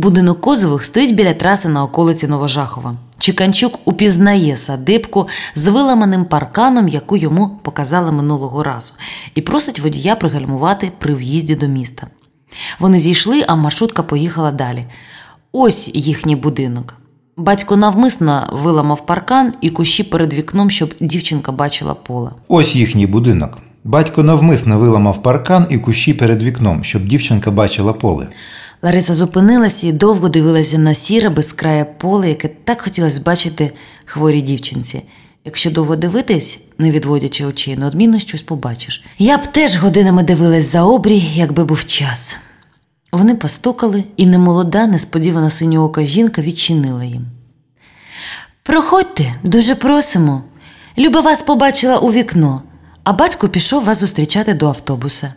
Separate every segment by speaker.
Speaker 1: Будинок Козових стоїть біля траси на околиці Новожахова. Чіканчук упізнає садибку з виламаним парканом, яку йому показали минулого разу, і просить водія пригальмувати при в'їзді до міста. Вони зійшли, а маршрутка поїхала далі. Ось їхній будинок. Батько навмисно виламав паркан і кущі перед вікном, щоб дівчинка бачила поле.
Speaker 2: Ось їхній будинок. Батько навмисно виламав паркан і кущі перед вікном, щоб дівчинка бачила поле.
Speaker 1: Лариса зупинилася і довго дивилася на сіре безкрає поле, яке так хотілося бачити хворій дівчинці. Якщо довго дивитись, не відводячи очей, неодмінно щось побачиш. Я б теж годинами дивилась за обрій, якби був час. Вони постукали, і немолода, несподівана синьоока жінка відчинила їм. Проходьте, дуже просимо. Люба вас побачила у вікно, а батько пішов вас зустрічати до автобуса,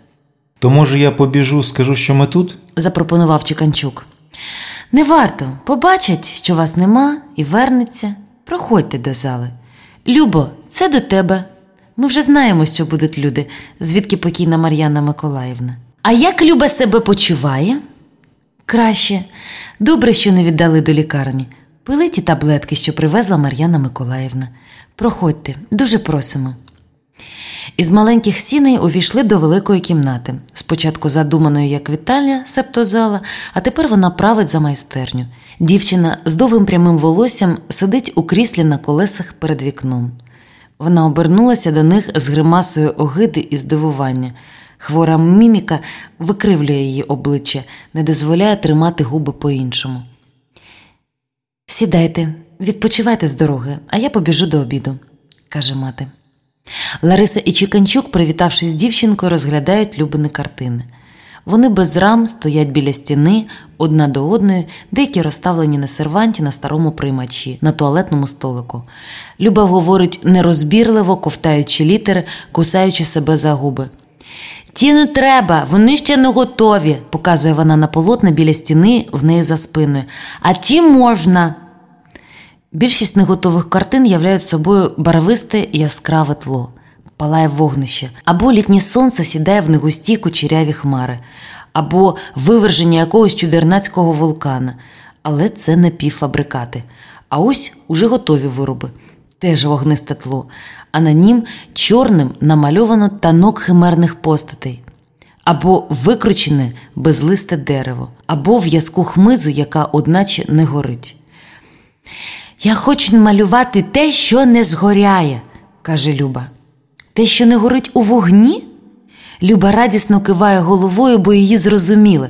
Speaker 2: То може я побіжу, скажу, що ми тут?
Speaker 1: запропонував Чіканчук. Не варто, побачить, що вас нема, і вернеться. Проходьте до зали. Любо, це до тебе. Ми вже знаємо, що будуть люди, звідки покійна Мар'яна Миколаївна. А як Люба себе почуває? Краще. Добре, що не віддали до лікарні. Пили ті таблетки, що привезла Мар'яна Миколаївна. Проходьте, дуже просимо. Із маленьких сіней увійшли до великої кімнати, спочатку задуманої як вітальня, септозала, а тепер вона править за майстерню. Дівчина з довгим прямим волоссям сидить у кріслі на колесах перед вікном. Вона обернулася до них з гримасою огиди і здивування. Хвора міміка викривлює її обличчя, не дозволяє тримати губи по-іншому. Сідайте, відпочивайте з дороги, а я побіжу до обіду, каже мати. Лариса і Чіканчук, привітавшись з дівчинкою, розглядають Любини картини. Вони без рам стоять біля стіни, одна до одної, деякі розставлені на серванті на старому приймачі, на туалетному столику. Люба говорить нерозбірливо, ковтаючи літери, кусаючи себе за губи. Ті не треба, вони ще не готові, показує вона на полотна біля стіни в неї за спиною. А ті можна. Більшість неготових картин являють собою барвисте яскраве тло, палає вогнище, або літнє сонце сідає в негусті кучеряві хмари, або виверження якогось чудернацького вулкана. Але це не півфабрикати. А ось уже готові вироби, теж вогнисте тло, а на нім чорним намальовано танок химерних постатей. Або викручене безлисте дерево, або в'язку хмизу, яка одначе не горить. Я хочу малювати те, що не згоряє, каже Люба. Те, що не горить у вогні? Люба радісно киває головою, бо її зрозуміли.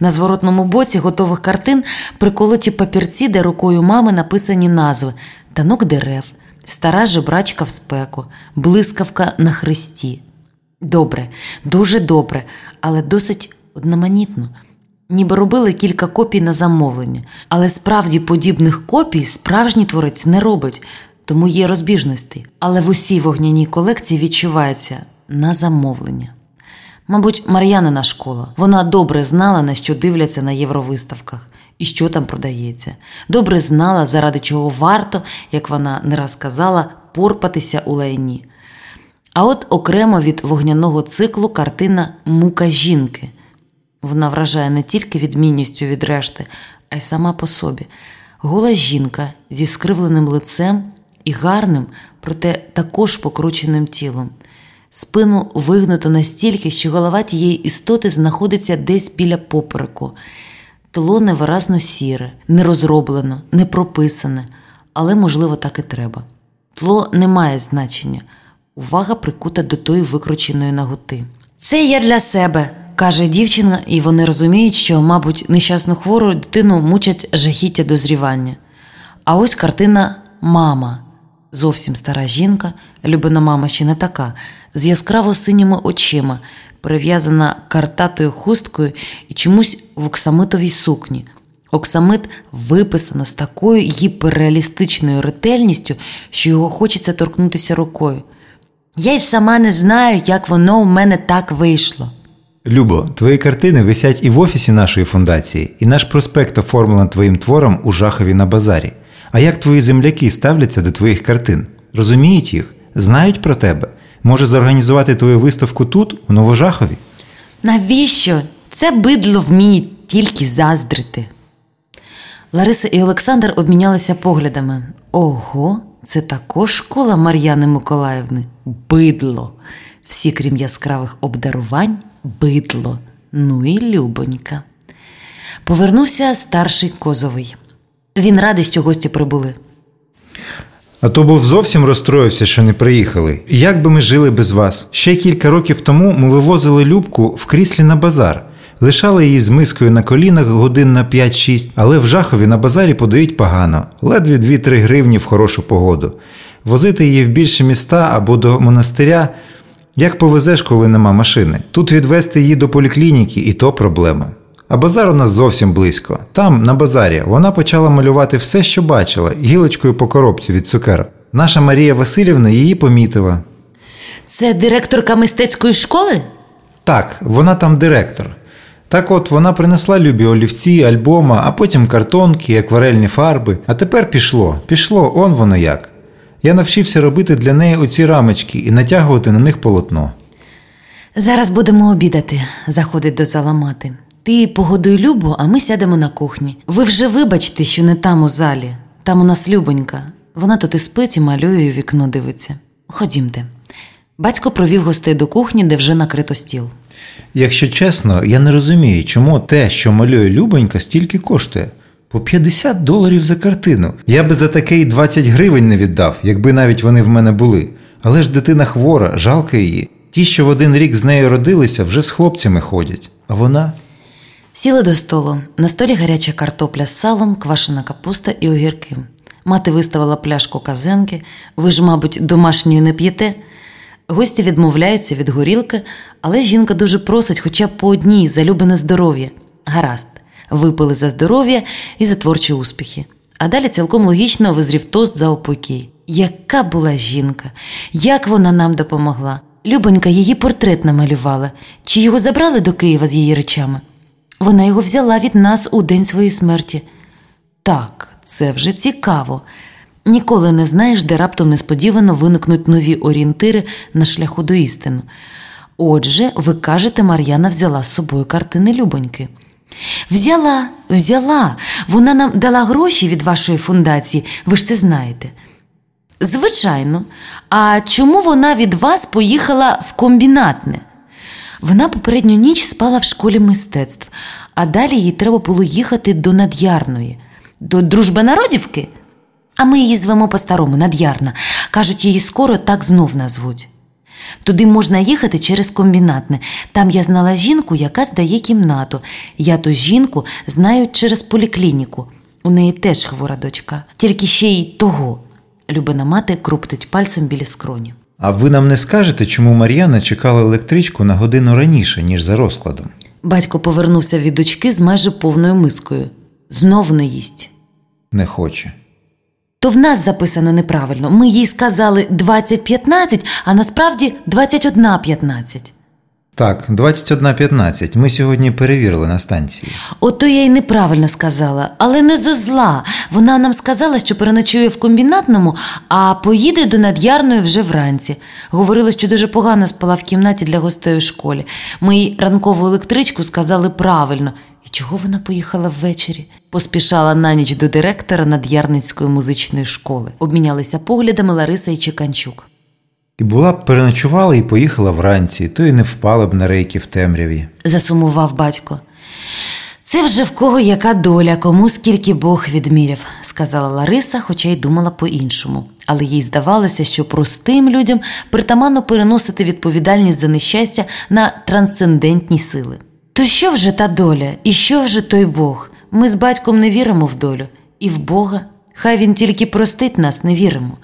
Speaker 1: На зворотному боці готових картин приколоті папірці, де рукою мами написані назви: танок дерев, стара жебрачка в спеку, блискавка на хресті. Добре, дуже добре, але досить одноманітно. Ніби робили кілька копій на замовлення, але справді подібних копій справжній творець не робить, тому є розбіжності. Але в усій вогняній колекції відчувається на замовлення. Мабуть, Мар'янина школа. Вона добре знала, на що дивляться на євровиставках і що там продається. Добре знала, заради чого варто, як вона не раз казала, порпатися у лайні. А от окремо від вогняного циклу картина Мука жінки. Вона вражає не тільки відмінністю від решти, а й сама по собі. Гола жінка зі скривленим лицем і гарним, проте також покрученим тілом. Спину вигнуто настільки, що голова тієї істоти знаходиться десь біля попереку. Тло невиразно сіре, не розроблено, не прописане, але, можливо, так і треба. Тло не має значення. Увага прикута до тої викрученої наготи. Це я для себе, каже дівчина, і вони розуміють, що, мабуть, нещасну хвору дитину мучать жахіття дозрівання. А ось картина Мама. Зовсім стара жінка, любина мама ще не така, з яскраво синіми очима, перев'язана картатою хусткою і чомусь в оксамитовій сукні. Оксамит виписано з такою гіперреалістичною ретельністю, що його хочеться торкнутися рукою. Я й сама не знаю, як воно у мене так вийшло.
Speaker 2: Любо, твої картини висять і в офісі нашої фундації, і наш проспект оформлено твоїм твором у Жахові на базарі. А як твої земляки ставляться до твоїх картин? Розуміють їх? Знають про тебе? Може зорганізувати твою виставку тут, у Новожахові?
Speaker 1: Навіщо? Це бидло вміє тільки заздрити. Лариса і Олександр обмінялися поглядами. Ого, це також школа Мар'яни Миколаївни. Бидло. Всі, крім яскравих обдарувань, бидло. Ну і любонька. Повернувся старший козовий. Він радий, що гості прибули.
Speaker 2: А то був зовсім розстроївся, що не приїхали. Як би ми жили без вас? Ще кілька років тому ми вивозили Любку в кріслі на базар. Лишали її з мискою на колінах годин на 5-6, але в жахові на базарі подають погано, ледве 2-3 гривні в хорошу погоду. Возити її в більші міста або до монастиря. Як повезеш, коли нема машини? Тут відвести її до поліклініки і то проблема. А базар у нас зовсім близько. Там, на базарі, вона почала малювати все, що бачила, гілочкою по коробці від цукерок. Наша Марія Васильівна її помітила.
Speaker 1: Це директорка мистецької школи?
Speaker 2: Так, вона там директор. Так от вона принесла любі олівці, альбома, а потім картонки, акварельні фарби. А тепер пішло, пішло, он воно як. Я навчився робити для неї оці рамочки і натягувати на них полотно.
Speaker 1: Зараз будемо обідати, заходить до зала мати. Ти погодуй Любу, а ми сядемо на кухні. Ви вже вибачте, що не там у залі. Там у нас Любонька. Вона тут і спить, і малює, і вікно дивиться. Ходімте. Батько провів гостей до кухні, де вже накрито стіл.
Speaker 2: Якщо чесно, я не розумію, чому те, що малює Любонька, стільки коштує. По 50 доларів за картину. Я би за таке й 20 гривень не віддав, якби навіть вони в мене були. Але ж дитина хвора, жалко її. Ті, що в один рік з нею родилися, вже з хлопцями ходять. А вона.
Speaker 1: Сіли до столу. На столі гаряча картопля з салом, квашена капуста і огірки. Мати виставила пляшку казенки. Ви ж, мабуть, домашньої не п'єте. Гості відмовляються від горілки, але жінка дуже просить хоча б по одній за любине здоров'я. Гаразд, випили за здоров'я і за творчі успіхи. А далі цілком логічно визрів тост за упокій. Яка була жінка, як вона нам допомогла? Любонька її портрет намалювала. Чи його забрали до Києва з її речами? Вона його взяла від нас у день своєї смерті. Так, це вже цікаво. Ніколи не знаєш, де раптом несподівано виникнуть нові орієнтири на шляху до істини. Отже, ви кажете, Мар'яна взяла з собою картини Любоньки. Взяла, взяла. Вона нам дала гроші від вашої фундації, ви ж це знаєте. Звичайно. А чому вона від вас поїхала в комбінатне? Вона попередню ніч спала в школі мистецтв, а далі їй треба було їхати до Над'ярної, до Дружби народівки. А ми її звемо по-старому Над'ярна. Кажуть, її скоро так знов назвуть. Туди можна їхати через комбінатне. Там я знала жінку, яка здає кімнату. Я ту жінку знаю через поліклініку. У неї теж хвора дочка, тільки ще й того. Любина мати круптить пальцем біля скроні.
Speaker 2: А ви нам не скажете, чому Мар'яна чекала електричку на годину раніше, ніж за розкладом?
Speaker 1: Батько повернувся від дочки з майже повною мискою. Знов не їсть.
Speaker 2: Не хоче.
Speaker 1: То в нас записано неправильно. Ми їй сказали 20.15, а насправді 21.15.
Speaker 2: Так, 21.15. Ми сьогодні перевірили на станції.
Speaker 1: Ото я й неправильно сказала, але не зо зла. Вона нам сказала, що переночує в комбінатному, а поїде до над'ярної вже вранці. Говорила, що дуже погано спала в кімнаті для гостей у школі. Ми їй ранкову електричку сказали правильно. Чого вона поїхала ввечері? Поспішала на ніч до директора Над'ярницької музичної школи. Обмінялися поглядами Лариса і Чеканчук.
Speaker 2: І була б переночувала і поїхала вранці, то й не впала б на рейки в темряві.
Speaker 1: засумував батько. Це вже в кого яка доля, кому скільки Бог відміряв, сказала Лариса, хоча й думала по-іншому. Але їй здавалося, що простим людям притаманно переносити відповідальність за нещастя на трансцендентні сили. То що вже та доля, і що вже той Бог? Ми з батьком не віримо в долю, і в Бога. Хай він тільки простить нас, не віримо.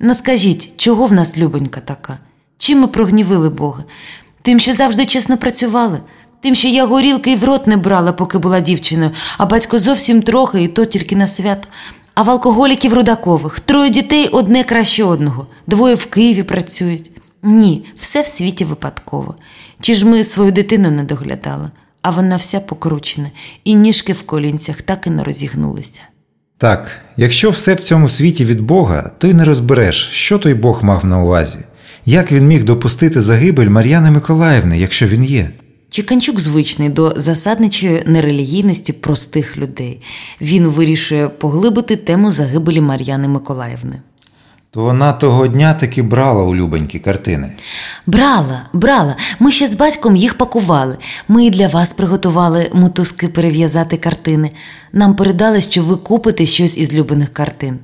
Speaker 1: Ну скажіть, чого в нас любонька така? Чим ми прогнівили Бога? Тим, що завжди чесно працювали, тим, що я горілки й в рот не брала, поки була дівчиною, а батько зовсім трохи, і то тільки на свято. А в алкоголіків Рудакових троє дітей одне краще одного, двоє в Києві працюють. Ні, все в світі випадково. Чи ж ми свою дитину не доглядали, а вона вся покручена, і ніжки в колінцях так і не розігнулися.
Speaker 2: Так, якщо все в цьому світі від Бога, то й не розбереш, що той Бог мав на увазі. Як він міг допустити загибель Мар'яни Миколаївни, якщо він є?
Speaker 1: Чіканчук звичний до засадничої нерелігійності простих людей. Він вирішує поглибити тему загибелі Мар'яни Миколаївни.
Speaker 2: То вона того дня таки брала у картини.
Speaker 1: Брала, брала. Ми ще з батьком їх пакували. Ми і для вас приготували мотузки перев'язати картини. Нам передали, що ви купите щось із любиних картин.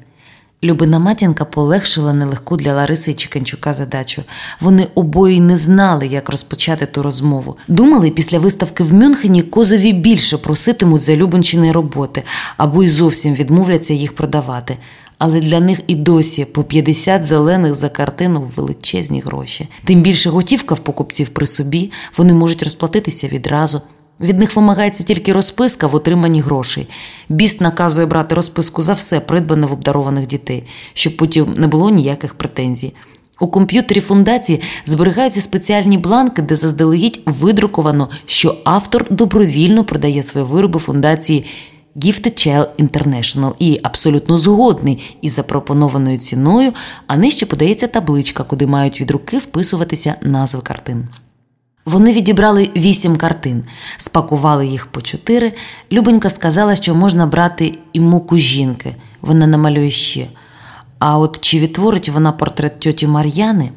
Speaker 1: Любина матінка полегшила нелегку для Лариси і Чіканчука задачу. Вони обоє не знали, як розпочати ту розмову. Думали, після виставки в Мюнхені козові більше проситимуть за Любончини роботи або й зовсім відмовляться їх продавати. Але для них і досі по 50 зелених за картину величезні гроші. Тим більше готівка в покупців при собі, вони можуть розплатитися відразу. Від них вимагається тільки розписка в отриманні грошей. Біст наказує брати розписку за все, придбане в обдарованих дітей, щоб потім не було ніяких претензій. У комп'ютері фундації зберігаються спеціальні бланки, де заздалегідь видруковано, що автор добровільно продає свої вироби фундації Gifted Child International і абсолютно згодний із запропонованою ціною, а нижче подається табличка, куди мають від руки вписуватися назви картин. Вони відібрали вісім картин, спакували їх по чотири. Любонька сказала, що можна брати і муку жінки, вона намалює ще. А от чи відтворить вона портрет тьоті Мар'яни?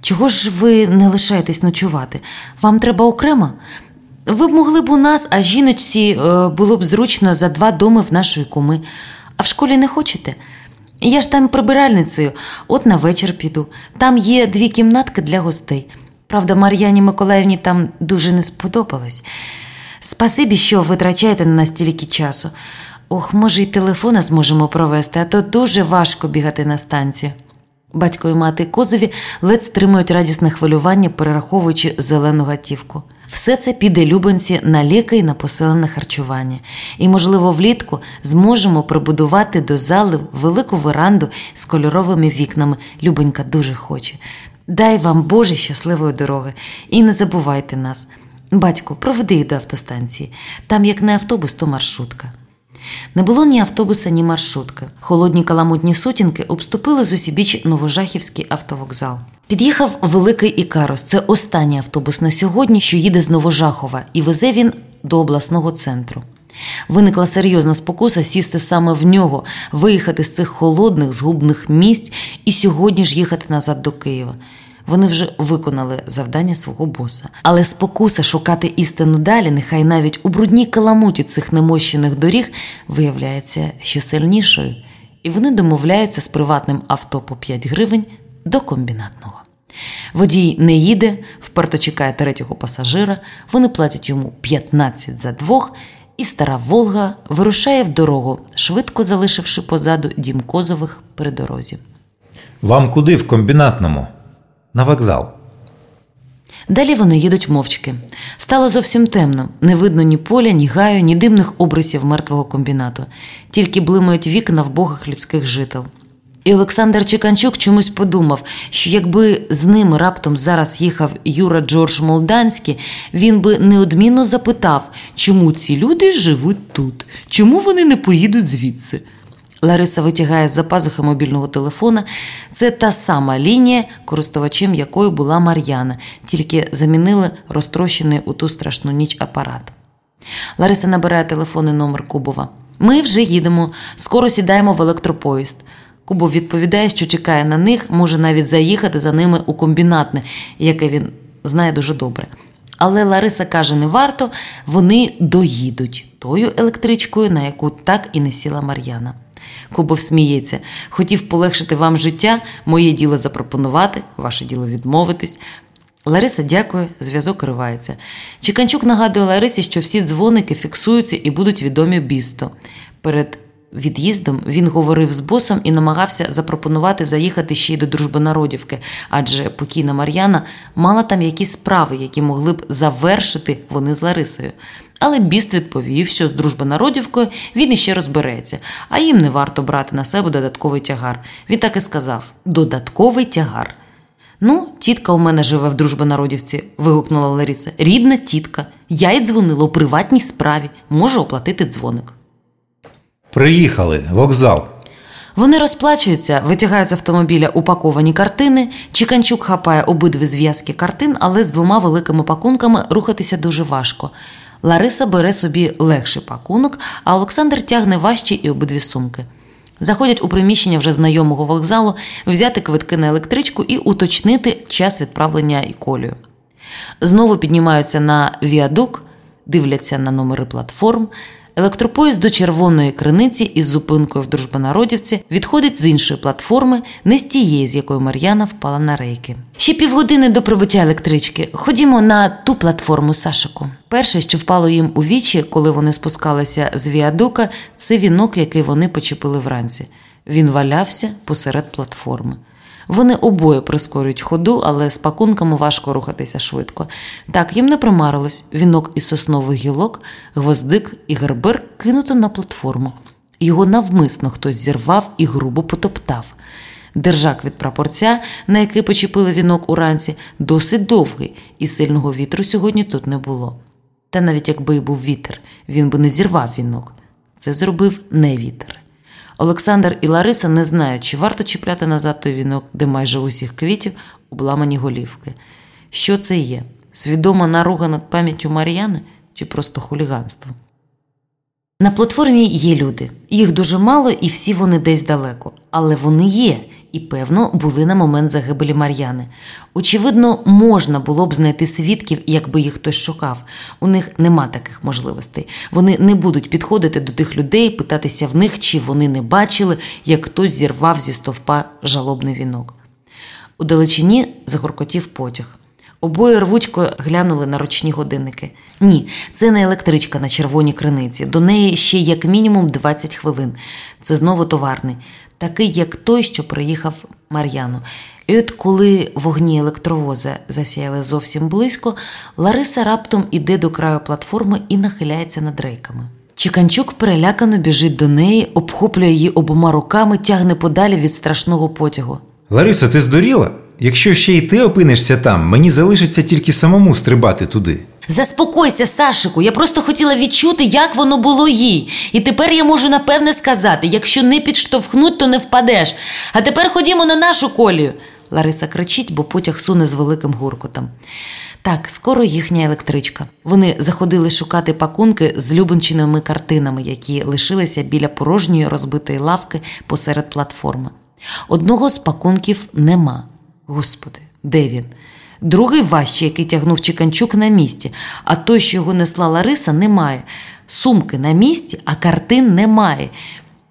Speaker 1: Чого ж ви не лишаєтесь ночувати? Вам треба окремо? Ви б могли б у нас, а жіночці е, було б зручно за два доми в нашої куми. А в школі не хочете? Я ж там прибиральницею, от на вечір піду. Там є дві кімнатки для гостей. Правда, Мар'яні Миколаївні там дуже не сподобалось. Спасибі, що витрачаєте на нас стільки часу. Ох, може, й телефона зможемо провести, а то дуже важко бігати на станцію. Батько і мати Козові ледь стримують радісне хвилювання, перераховуючи зелену гатівку. Все це піде Любанці на ліки і на поселене харчування. І, можливо, влітку зможемо прибудувати до зали велику веранду з кольоровими вікнами. Любонька дуже хоче. Дай вам Боже щасливої дороги і не забувайте нас. Батько, проведи їх до автостанції. Там, як не автобус, то маршрутка. Не було ні автобуса, ні маршрутки. Холодні каламутні сутінки обступили з усібіч Новожахівський автовокзал. Під'їхав великий Ікарос. Це останній автобус на сьогодні, що їде з Новожахова, і везе він до обласного центру. Виникла серйозна спокуса сісти саме в нього, виїхати з цих холодних, згубних місць і сьогодні ж їхати назад до Києва. Вони вже виконали завдання свого боса. Але спокуса шукати істину далі, нехай навіть у брудній каламуті цих немощених доріг виявляється ще сильнішою, і вони домовляються з приватним авто по 5 гривень до комбінатного. Водій не їде, вперто чекає третього пасажира, вони платять йому 15 за двох, і стара Волга вирушає в дорогу, швидко залишивши позаду дім Козових при дорозі.
Speaker 2: Вам куди в комбінатному? На вокзал.
Speaker 1: Далі вони їдуть мовчки. Стало зовсім темно, не видно ні поля, ні гаю, ні димних обрисів мертвого комбінату, тільки блимають вікна вбогих людських жител. І Олександр Чеканчук чомусь подумав, що якби з ним раптом зараз їхав Юра Джордж Молданський, він би неодмінно запитав, чому ці люди живуть тут, чому вони не поїдуть звідси. Лариса витягає з-за пазухи мобільного телефона. Це та сама лінія, користувачем якої була Мар'яна, тільки замінили розтрощений у ту страшну ніч апарат. Лариса набирає телефонний номер Кубова. Ми вже їдемо, скоро сідаємо в електропоїзд. Кубов відповідає, що чекає на них, може навіть заїхати за ними у комбінатне, яке він знає дуже добре. Але Лариса каже, не варто, вони доїдуть тою електричкою, на яку так і не сіла Мар'яна. Кубов сміється. Хотів полегшити вам життя, моє діло запропонувати, ваше діло відмовитись. Лариса дякує, зв'язок ривається. Чіканчук нагадує Ларисі, що всі дзвоники фіксуються і будуть відомі бісто. Перед від'їздом він говорив з босом і намагався запропонувати заїхати ще й до Дружбонародівки, адже покійна Мар'яна мала там якісь справи, які могли б завершити вони з Ларисою. Але біст відповів, що з Дружбонародівкою він іще розбереться, а їм не варто брати на себе додатковий тягар. Він так і сказав: додатковий тягар. Ну, тітка у мене живе в Дружбонародівці, вигукнула Лариса. Рідна тітка. Я й дзвонила у приватній справі, можу оплатити дзвоник.
Speaker 2: Приїхали, вокзал.
Speaker 1: Вони розплачуються, витягають з автомобіля упаковані картини. Чіканчук хапає обидві зв'язки картин, але з двома великими пакунками рухатися дуже важко. Лариса бере собі легший пакунок, а Олександр тягне важчі і обидві сумки. Заходять у приміщення вже знайомого вокзалу, взяти квитки на електричку і уточнити час відправлення і колію. Знову піднімаються на віадук, дивляться на номери платформ. Електропоїзд до червоної криниці із зупинкою в Дружбонародівці відходить з іншої платформи, не з тієї, з якої Мар'яна впала на рейки. Ще півгодини до прибуття електрички. Ходімо на ту платформу Сашику. Перше, що впало їм у вічі, коли вони спускалися з віадука, це вінок, який вони почепили вранці. Він валявся посеред платформи. Вони обоє прискорюють ходу, але з пакунками важко рухатися швидко. Так, їм не примарилось вінок із соснових гілок, гвоздик і гербер кинуто на платформу. Його навмисно хтось зірвав і грубо потоптав. Держак від прапорця, на який почепили вінок уранці, досить довгий, і сильного вітру сьогодні тут не було. Та навіть якби й був вітер, він би не зірвав вінок. Це зробив не вітер. Олександр і Лариса не знають, чи варто чіпляти назад той вінок, де майже усіх квітів обламані голівки. Що це є? Свідома наруга над пам'яттю Мар'яни чи просто хуліганство? На платформі є люди. Їх дуже мало, і всі вони десь далеко. Але вони є і, певно, були на момент загибелі Мар'яни. Очевидно, можна було б знайти свідків, якби їх хтось шукав. У них нема таких можливостей. Вони не будуть підходити до тих людей, питатися в них, чи вони не бачили, як хтось зірвав зі стовпа жалобний вінок. У далечині загоркотів потяг. Обоє рвучко глянули на ручні годинники. Ні, це не електричка на червоній криниці. До неї ще як мінімум 20 хвилин. Це знову товарний, такий, як той, що приїхав Мар'яну. І от коли вогні електровоза засяяли зовсім близько, Лариса раптом іде до краю платформи і нахиляється над рейками. Чіканчук перелякано біжить до неї, обхоплює її обома руками, тягне подалі від страшного потягу.
Speaker 2: Лариса, ти здуріла? Якщо ще й ти опинишся там, мені залишиться тільки самому стрибати туди.
Speaker 1: Заспокойся, Сашику, я просто хотіла відчути, як воно було їй. І тепер я можу напевне сказати: якщо не підштовхнуть, то не впадеш. А тепер ходімо на нашу колію. Лариса кричить, бо потяг суне з великим гуркотом. Так, скоро їхня електричка. Вони заходили шукати пакунки з любенчиними картинами, які лишилися біля порожньої розбитої лавки посеред платформи. Одного з пакунків нема. Господи, де він? Другий важчий, який тягнув Чиканчук на місці, а той, що його несла Лариса, немає. Сумки на місці, а картин немає.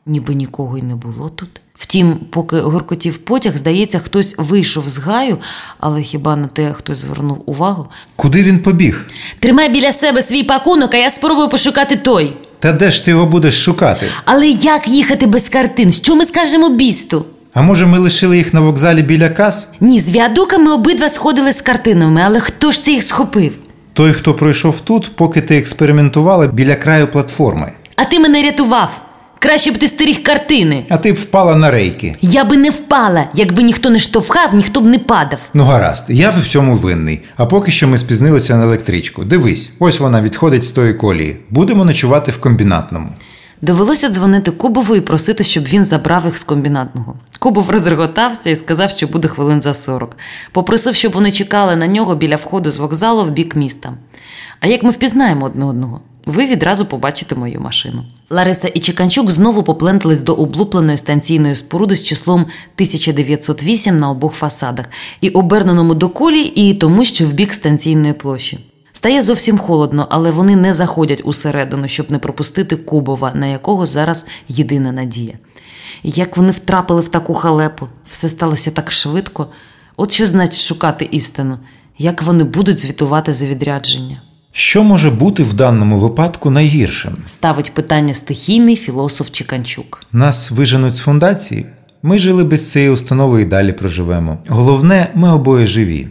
Speaker 1: Ніби нікого й не було тут. Втім, поки гуркотів потяг, здається, хтось вийшов з гаю, але хіба на те хтось звернув увагу?
Speaker 2: Куди він побіг?
Speaker 1: Тримай біля себе свій пакунок, а я спробую пошукати той.
Speaker 2: Та де ж ти його будеш шукати?
Speaker 1: Але як їхати без картин? Що ми скажемо бісту?
Speaker 2: А може, ми лишили їх на вокзалі біля кас?
Speaker 1: Ні, з віадука ми обидва сходили з картинами, але хто ж це їх схопив?
Speaker 2: Той, хто пройшов тут, поки ти експериментувала біля краю платформи.
Speaker 1: А ти мене рятував. Краще б ти стеріг картини.
Speaker 2: А ти б впала на рейки.
Speaker 1: Я би не впала, якби ніхто не штовхав, ніхто б не падав.
Speaker 2: Ну гаразд, я в цьому винний. А поки що ми спізнилися на електричку. Дивись, ось вона відходить з тої колії. Будемо ночувати в комбінатному.
Speaker 1: Довелося дзвонити Кубову і просити, щоб він забрав їх з комбінатного. Кубов розреготався і сказав, що буде хвилин за 40. Попросив, щоб вони чекали на нього біля входу з вокзалу в бік міста. А як ми впізнаємо одне одного? Ви відразу побачите мою машину. Лариса і Чеканчук знову поплентались до облупленої станційної споруди з числом 1908 на обох фасадах, і оберненому до колі, і тому, що в бік станційної площі. Стає зовсім холодно, але вони не заходять усередину, щоб не пропустити Кубова, на якого зараз єдина надія. Як вони втрапили в таку халепу, все сталося так швидко. От що значить шукати істину, як вони будуть звітувати за відрядження.
Speaker 2: Що може бути в даному випадку найгіршим?
Speaker 1: Ставить питання стихійний філософ Чіканчук.
Speaker 2: Нас виженуть з фундації. Ми жили без цієї установи і далі проживемо. Головне, ми обоє живі.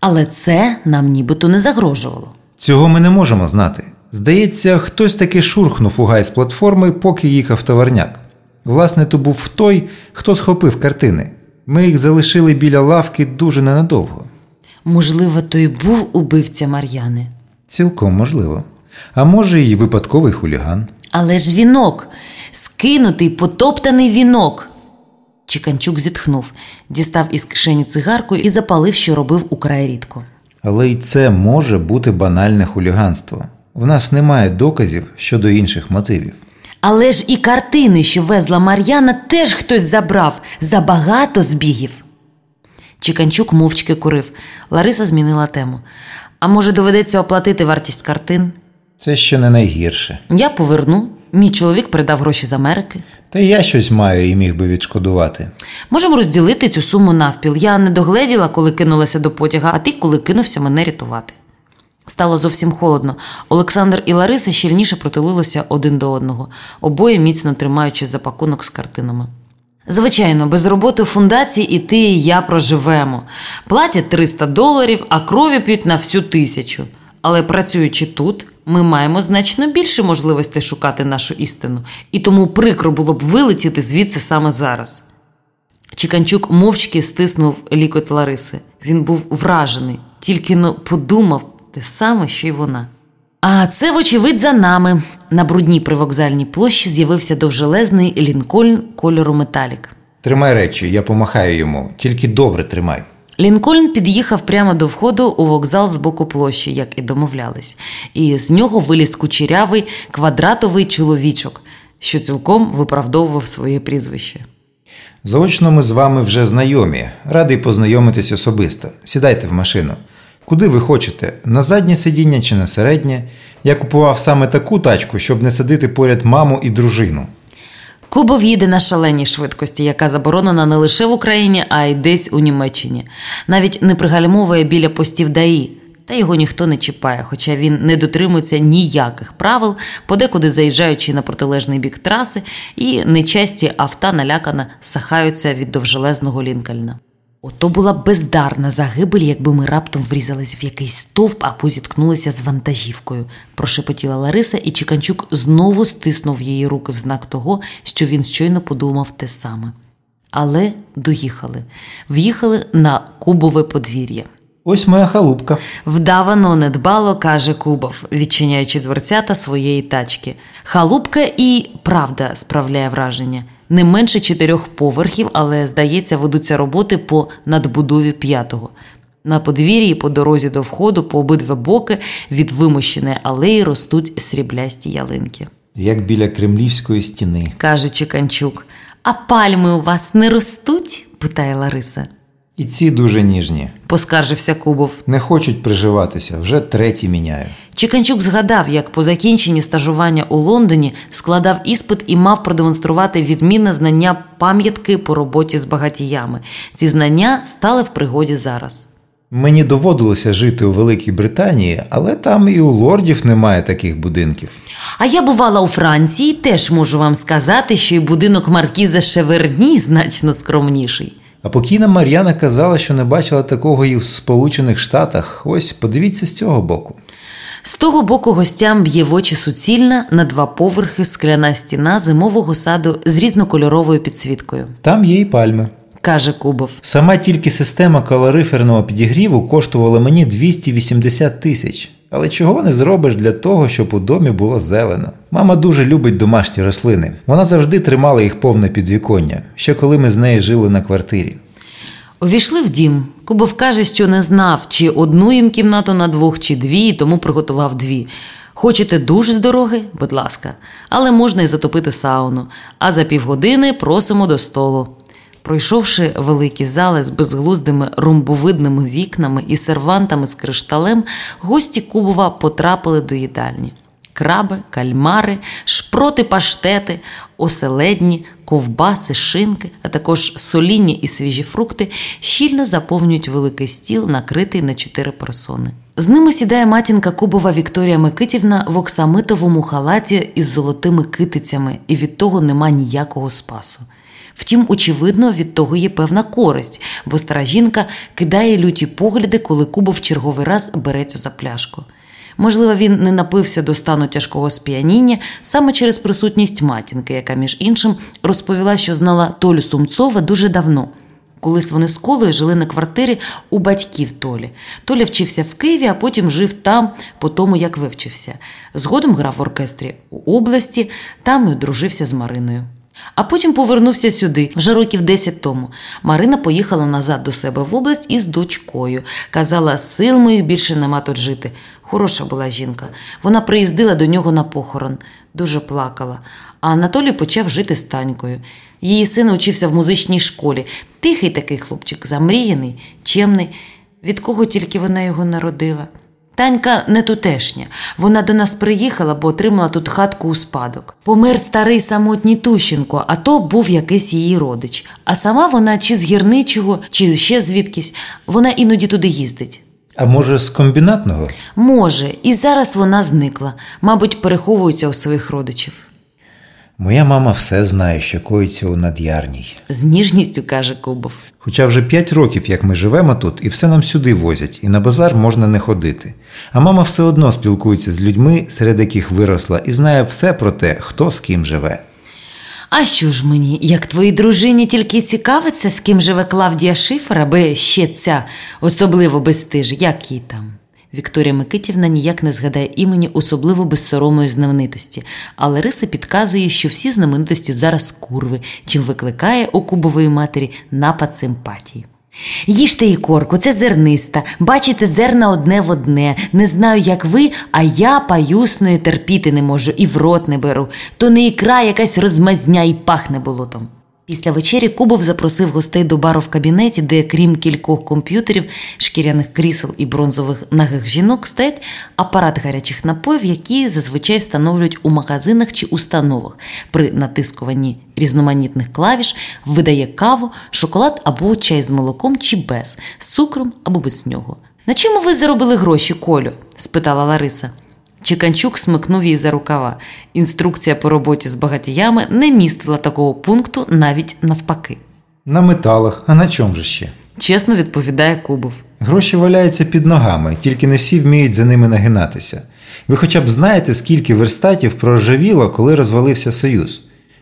Speaker 1: Але це нам нібито не загрожувало.
Speaker 2: Цього ми не можемо знати. Здається, хтось таки шурхнув у гай з платформи, поки їхав товарняк. Власне, то був той, хто схопив картини. Ми їх залишили біля лавки дуже ненадовго.
Speaker 1: Можливо, то й був убивця Мар'яни.
Speaker 2: Цілком можливо. А може, і випадковий хуліган.
Speaker 1: Але ж вінок. Скинутий потоптаний вінок. Чіканчук зітхнув, дістав із кишені цигарку і запалив, що робив украй рідко.
Speaker 2: Але й це може бути банальне хуліганство. В нас немає доказів щодо інших мотивів.
Speaker 1: Але ж і картини, що везла Мар'яна, теж хтось забрав забагато збігів. Чіканчук мовчки курив. Лариса змінила тему. А може, доведеться оплатити вартість картин?
Speaker 2: Це ще не найгірше.
Speaker 1: Я поверну. Мій чоловік передав гроші з Америки.
Speaker 2: Та й я щось маю і міг би відшкодувати.
Speaker 1: Можемо розділити цю суму навпіл. Я не догледіла, коли кинулася до потяга, а ти, коли кинувся мене рятувати. Стало зовсім холодно. Олександр і Лариса щільніше протилилися один до одного, обоє міцно тримаючи за пакунок з картинами. Звичайно, без роботи у фундації і ти, і я проживемо. Платять 300 доларів, а крові п'ють на всю тисячу. Але працюючи тут, ми маємо значно більше можливостей шукати нашу істину, і тому прикро було б вилетіти звідси саме зараз. Чіканчук мовчки стиснув лікоть Лариси. Він був вражений, тільки но подумав те саме, що й вона. А це, вочевидь, за нами. На брудній привокзальній площі з'явився довжелезний лінкольн кольору металік.
Speaker 2: Тримай речі, я помахаю йому, тільки добре тримай.
Speaker 1: Лінкольн під'їхав прямо до входу у вокзал з боку площі, як і домовлялись, і з нього виліз кучерявий квадратовий чоловічок, що цілком виправдовував своє прізвище.
Speaker 2: Заочно ми з вами вже знайомі. Радий познайомитись особисто. Сідайте в машину. Куди ви хочете? На заднє сидіння чи на середнє? Я купував саме таку тачку, щоб не садити поряд маму і дружину.
Speaker 1: Кубов їде на шаленій швидкості, яка заборонена не лише в Україні, а й десь у Німеччині. Навіть не пригальмовує біля постів ДАІ. Та його ніхто не чіпає, хоча він не дотримується ніяких правил, подекуди заїжджаючи на протилежний бік траси, і нечасті авто налякано сахаються від довжелезного Лінкольна. Ото була бездарна загибель, якби ми раптом врізались в якийсь стовп або зіткнулися з вантажівкою, прошепотіла Лариса, і Чіканчук знову стиснув її руки в знак того, що він щойно подумав те саме. Але доїхали, в'їхали на кубове подвір'я.
Speaker 2: Ось моя халупка.
Speaker 1: Вдавано недбало, каже Кубов, відчиняючи дверцята своєї тачки. Халупка і правда справляє враження. Не менше чотирьох поверхів, але, здається, ведуться роботи по надбудові п'ятого. На подвір'ї по дорозі до входу по обидва боки від вимощеної алеї ростуть сріблясті ялинки.
Speaker 2: Як біля кремлівської стіни.
Speaker 1: Каже Чеканчук. А пальми у вас не ростуть? питає Лариса.
Speaker 2: І ці дуже ніжні.
Speaker 1: Поскаржився Кубов.
Speaker 2: Не хочуть приживатися, вже треті міняю.
Speaker 1: Чіканчук згадав, як по закінченні стажування у Лондоні складав іспит і мав продемонструвати відмінне знання пам'ятки по роботі з багатіями. Ці знання стали в пригоді зараз.
Speaker 2: Мені доводилося жити у Великій Британії, але там і у лордів немає таких будинків.
Speaker 1: А я бувала у Франції, теж можу вам сказати, що і будинок маркіза Шеверні значно скромніший.
Speaker 2: А покійна Мар'яна казала, що не бачила такого і в Сполучених Штатах. Ось подивіться з цього боку.
Speaker 1: З того боку гостям б'є в очі суцільна на два поверхи скляна стіна зимового саду з різнокольоровою підсвіткою,
Speaker 2: Там є і пальми.
Speaker 1: каже Кубов.
Speaker 2: Сама тільки система калориферного підігріву коштувала мені 280 тисяч. Але чого не зробиш для того, щоб у домі було зелено? Мама дуже любить домашні рослини. Вона завжди тримала їх повне підвіконня, ще коли ми з нею жили на квартирі.
Speaker 1: Увійшли в дім. Кубов каже, що не знав, чи одну їм кімнату на двох, чи дві, тому приготував дві. Хочете душ з дороги? Будь ласка, але можна і затопити сауну. А за півгодини просимо до столу. Пройшовши великі зали з безглуздими ромбовидними вікнами і сервантами з кришталем, гості Кубова потрапили до їдальні. Краби, кальмари, шпроти паштети, оселедні, ковбаси, шинки, а також соління і свіжі фрукти щільно заповнюють великий стіл, накритий на чотири персони. З ними сідає матінка Кубова Вікторія Микитівна в оксамитовому халаті із золотими китицями, і від того нема ніякого спасу. Втім, очевидно, від того є певна користь, бо стара жінка кидає люті погляди, коли Кубов в черговий раз береться за пляшку. Можливо, він не напився до стану тяжкого сп'яніння саме через присутність матінки, яка, між іншим, розповіла, що знала Толю Сумцова дуже давно. Колись вони з колою жили на квартирі у батьків Толі. Толя вчився в Києві, а потім жив там по тому, як вивчився. Згодом грав в оркестрі у області, там і одружився з Мариною. А потім повернувся сюди, вже років 10 тому. Марина поїхала назад до себе в область із дочкою. Казала, сил моїх більше нема тут жити. Хороша була жінка. Вона приїздила до нього на похорон, дуже плакала. А Анатолій почав жити з Танькою. Її син учився в музичній школі. Тихий такий хлопчик, замріяний, чемний. Від кого тільки вона його народила. Танька не тутешня. Вона до нас приїхала, бо отримала тут хатку у спадок. Помер старий самотній Тущенко, а то був якийсь її родич. А сама вона чи з гірничого, чи ще звідкись. Вона іноді туди їздить.
Speaker 2: А може, з комбінатного?
Speaker 1: Може, і зараз вона зникла. Мабуть, переховується у своїх родичів.
Speaker 2: Моя мама все знає, що коїться у над'ярній.
Speaker 1: З ніжністю каже Кубов.
Speaker 2: Хоча вже п'ять років, як ми живемо тут, і все нам сюди возять, і на базар можна не ходити. А мама все одно спілкується з людьми, серед яких виросла, і знає все про те, хто з ким живе.
Speaker 1: А що ж мені, як твоїй дружині тільки цікавиться, з ким живе Клавдія Шифер, аби ще ця особливо безстиж, як їй там? Вікторія Микитівна ніяк не згадає імені особливо безсоромої знаменитості, а Лариса підказує, що всі знаменитості зараз курви, чим викликає у кубової матері напад симпатії. Їжте і корку, це зерниста. Бачите, зерна одне в одне. Не знаю, як ви, а я паюсної терпіти не можу і в рот не беру. То не ікра якась розмазня і пахне болотом. Після вечері Кубов запросив гостей до бару в кабінеті, де, крім кількох комп'ютерів, шкіряних крісел і бронзових нагих жінок, стоять апарат гарячих напоїв, які зазвичай встановлюють у магазинах чи установах. При натискуванні різноманітних клавіш видає каву, шоколад або чай з молоком чи без, з цукром або без нього. На чому ви заробили гроші, Колю? спитала Лариса. Чеканчук смикнув її за рукава. Інструкція по роботі з багатіями не містила такого пункту навіть навпаки.
Speaker 2: На металах, а на чому же ще?
Speaker 1: Чесно відповідає Кубов.
Speaker 2: Гроші валяються під ногами, тільки не всі вміють за ними нагинатися. Ви хоча б знаєте, скільки верстатів проржавіло, коли розвалився Союз?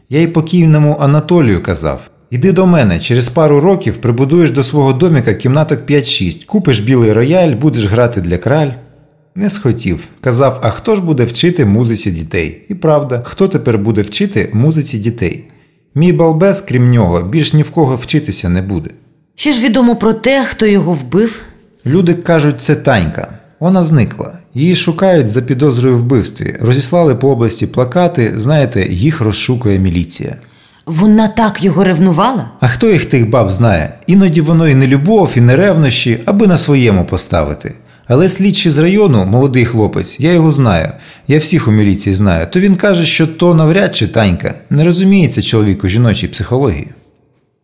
Speaker 2: Я й покійному Анатолію казав: іди до мене, через пару років прибудуєш до свого доміка кімнаток 5-6, купиш білий рояль, будеш грати для краль. Не схотів. Казав, а хто ж буде вчити музиці дітей? І правда, хто тепер буде вчити музиці дітей? Мій балбес, крім нього, більш ні в кого вчитися не буде.
Speaker 1: Що ж відомо про те, хто його вбив?
Speaker 2: Люди кажуть, це танька. Вона зникла. Її шукають за підозрою в вбивстві. Розіслали по області плакати, знаєте, їх розшукує міліція.
Speaker 1: Вона так його ревнувала?
Speaker 2: А хто їх тих баб знає? Іноді воно і не любов, і не ревнощі, аби на своєму поставити. Але слідчий з району, молодий хлопець, я його знаю, я всіх у міліції знаю, то він каже, що то навряд чи танька. Не розуміється чоловік у жіночій психології.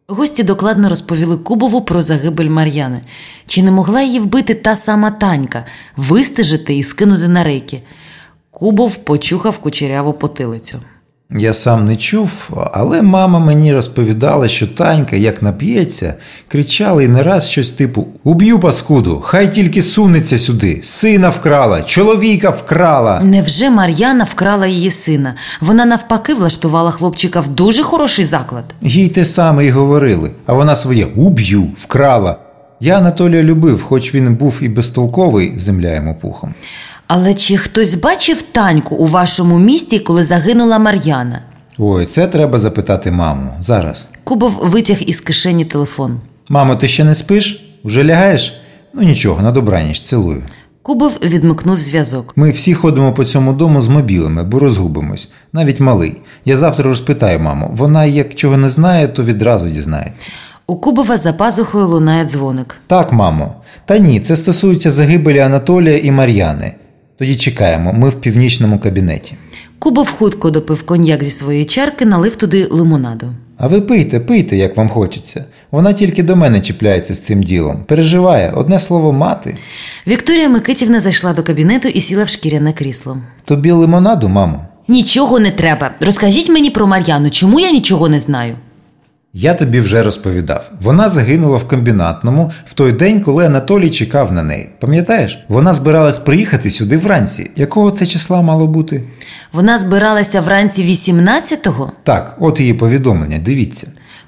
Speaker 1: Гості докладно розповіли Кубову про загибель Мар'яни. Чи не могла її вбити та сама танька, вистежити і скинути на рейки? Кубов почухав кучеряву потилицю.
Speaker 2: Я сам не чув, але мама мені розповідала, що танька, як нап'ється, кричала і не раз щось типу Уб'ю паскуду, хай тільки сунеться сюди, сина вкрала, чоловіка вкрала.
Speaker 1: Невже Мар'яна вкрала її сина? Вона навпаки влаштувала хлопчика в дуже хороший заклад.
Speaker 2: Їй те саме й говорили, а вона своє уб'ю, вкрала. Я Анатолія любив, хоч він був і безтолковий, земля йому пухом.
Speaker 1: Але чи хтось бачив таньку у вашому місті, коли загинула Мар'яна?
Speaker 2: Ой, це треба запитати маму. Зараз.
Speaker 1: Кубов витяг із кишені телефон.
Speaker 2: Мамо, ти ще не спиш? Уже лягаєш? Ну нічого, на добраніч, цілую.
Speaker 1: Кубов відмикнув зв'язок.
Speaker 2: Ми всі ходимо по цьому дому з мобілами, бо розгубимось. Навіть малий. Я завтра розпитаю маму. Вона, як чого не знає, то відразу дізнається.
Speaker 1: У Кубова за пазухою лунає дзвоник.
Speaker 2: Так, мамо. Та ні, це стосується загибелі Анатолія і Мар'яни. Тоді чекаємо, ми в північному кабінеті.
Speaker 1: Кубов хутко допив коньяк зі своєї чарки, налив туди лимонаду.
Speaker 2: А ви пийте, пийте, як вам хочеться. Вона тільки до мене чіпляється з цим ділом. Переживає, одне слово мати.
Speaker 1: Вікторія Микитівна зайшла до кабінету і сіла в шкіряне крісло.
Speaker 2: Тобі лимонаду, мамо?
Speaker 1: Нічого не треба. Розкажіть мені про Мар'яну, чому я нічого не знаю?
Speaker 2: Я тобі вже розповідав. Вона загинула в комбінатному в той день, коли Анатолій чекав на неї. Пам'ятаєш? Вона збиралась приїхати сюди вранці. Якого це числа мало бути?
Speaker 1: Вона збиралася вранці 18-го?
Speaker 2: Так, от її повідомлення, дивіться.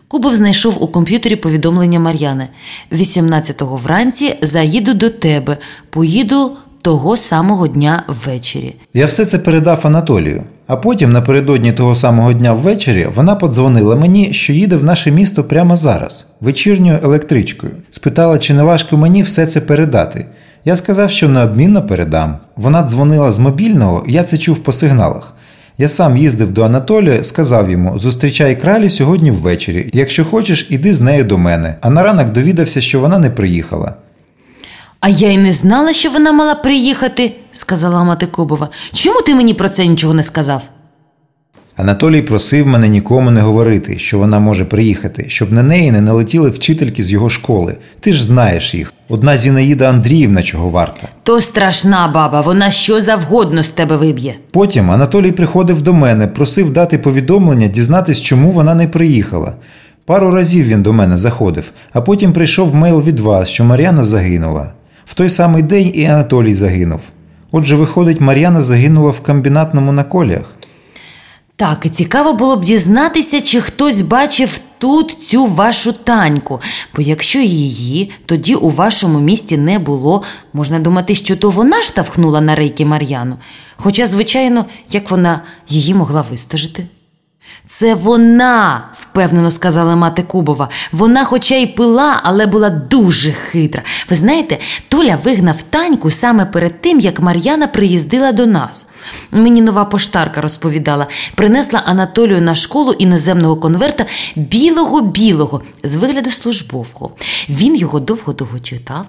Speaker 1: Кубов знайшов у комп'ютері повідомлення Мар'яни. 18-го вранці заїду до тебе, поїду того самого дня ввечері.
Speaker 2: Я все це передав Анатолію. А потім, напередодні того самого дня ввечері, вона подзвонила мені, що їде в наше місто прямо зараз, вечірньою електричкою. Спитала, чи не важко мені все це передати. Я сказав, що неодмінно передам. Вона дзвонила з мобільного, я це чув по сигналах. Я сам їздив до Анатолія, сказав йому: зустрічай кралі сьогодні ввечері. Якщо хочеш, іди з нею до мене. А на ранок довідався, що вона не приїхала.
Speaker 1: А я й не знала, що вона мала приїхати, сказала мати Кубова. Чому ти мені про це нічого не сказав?
Speaker 2: Анатолій просив мене нікому не говорити, що вона може приїхати, щоб на неї не налетіли вчительки з його школи. Ти ж знаєш їх. Одна Зінаїда Андріївна чого варта.
Speaker 1: То страшна баба, вона що завгодно з тебе виб'є.
Speaker 2: Потім Анатолій приходив до мене, просив дати повідомлення, дізнатись, чому вона не приїхала. Пару разів він до мене заходив, а потім прийшов мейл від вас, що Мар'яна загинула. В той самий день і Анатолій загинув. Отже, виходить, Мар'яна загинула в комбінатному на колях.
Speaker 1: Так, і цікаво було б дізнатися, чи хтось бачив тут цю вашу таньку. Бо якщо її тоді у вашому місті не було, можна думати, що то вона штовхнула на рейки Мар'яну. Хоча, звичайно, як вона її могла вистежити. Це вона, впевнено сказала мати Кубова. Вона, хоча й пила, але була дуже хитра. Ви знаєте, Толя вигнав таньку саме перед тим, як Мар'яна приїздила до нас. Мені нова поштарка розповідала, принесла Анатолію на школу іноземного конверта білого-білого з вигляду службового. Він його довго-довго читав.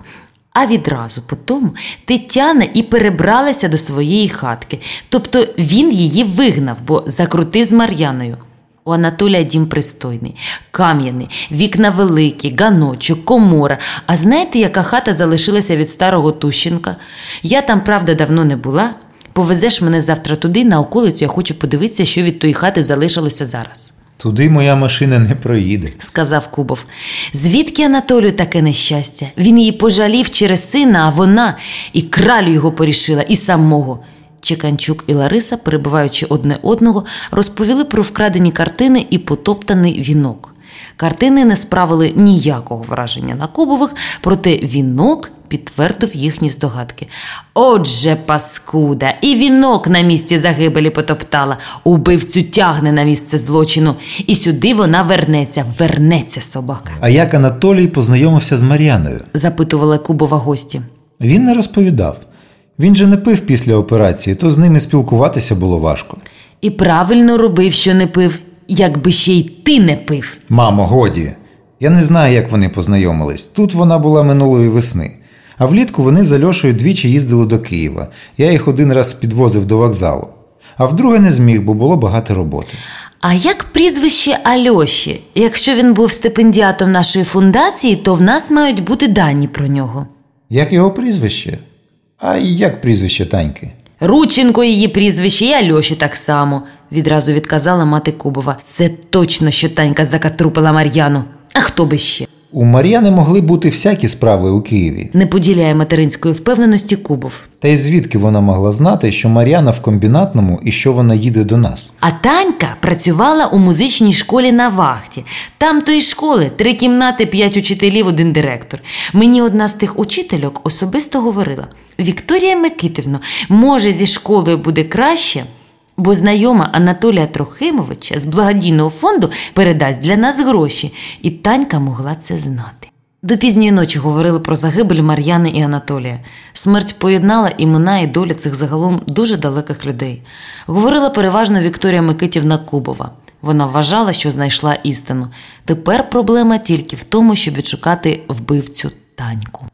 Speaker 1: А відразу по тому Тетяна і перебралася до своєї хатки. Тобто він її вигнав, бо закрутив з Мар'яною. У Анатолія дім пристойний, кам'яний, вікна великі, ганочок, комора. А знаєте, яка хата залишилася від старого Тущенка? Я там, правда, давно не була. Повезеш мене завтра туди, на околицю, я хочу подивитися, що від тої хати залишилося зараз.
Speaker 2: Туди моя машина не проїде.
Speaker 1: сказав Кубов. Звідки Анатолію таке нещастя? Він її пожалів через сина, а вона і кралю його порішила, і самого. Чеканчук і Лариса, перебуваючи одне одного, розповіли про вкрадені картини і потоптаний вінок. Картини не справили ніякого враження на Кубових, проте вінок підтвердив їхні здогадки. Отже, паскуда, і вінок на місці загибелі потоптала, убивцю тягне на місце злочину, і сюди вона вернеться, вернеться собака,
Speaker 2: А як Анатолій познайомився з Мар'яною?
Speaker 1: запитувала Кубова гості.
Speaker 2: Він не розповідав. Він же не пив після операції, то з ними спілкуватися було важко.
Speaker 1: І правильно робив, що не пив, якби ще й ти не пив.
Speaker 2: Мамо, годі. Я не знаю, як вони познайомились. Тут вона була минулої весни. А влітку вони з Альошею двічі їздили до Києва. Я їх один раз підвозив до вокзалу. А вдруге не зміг, бо було багато роботи.
Speaker 1: А як прізвище Альоші? Якщо він був стипендіатом нашої фундації, то в нас мають бути дані про нього.
Speaker 2: Як його прізвище? А як прізвище Таньки?
Speaker 1: Рученко її прізвище, і Альоші так само, відразу відказала мати Кубова. Це точно, що Танька закатрупила Мар'яну. А хто би ще?
Speaker 2: У Мар'яни могли бути всякі справи у Києві.
Speaker 1: Не поділяє материнської впевненості Кубов.
Speaker 2: Та й звідки вона могла знати, що Мар'яна в комбінатному і що вона їде до нас?
Speaker 1: А Танька працювала у музичній школі на вахті. Там тої школи три кімнати, п'ять учителів, один директор. Мені одна з тих учительок особисто говорила: Вікторія Микитівно, може, зі школою буде краще, бо знайома Анатолія Трохимовича з благодійного фонду передасть для нас гроші. І Танька могла це знати. До пізньої ночі говорили про загибель Мар'яни і Анатолія. Смерть поєднала імена і долі цих загалом дуже далеких людей. Говорила переважно Вікторія Микитівна Кубова. Вона вважала, що знайшла істину. Тепер проблема тільки в тому, щоб відшукати вбивцю Таньку.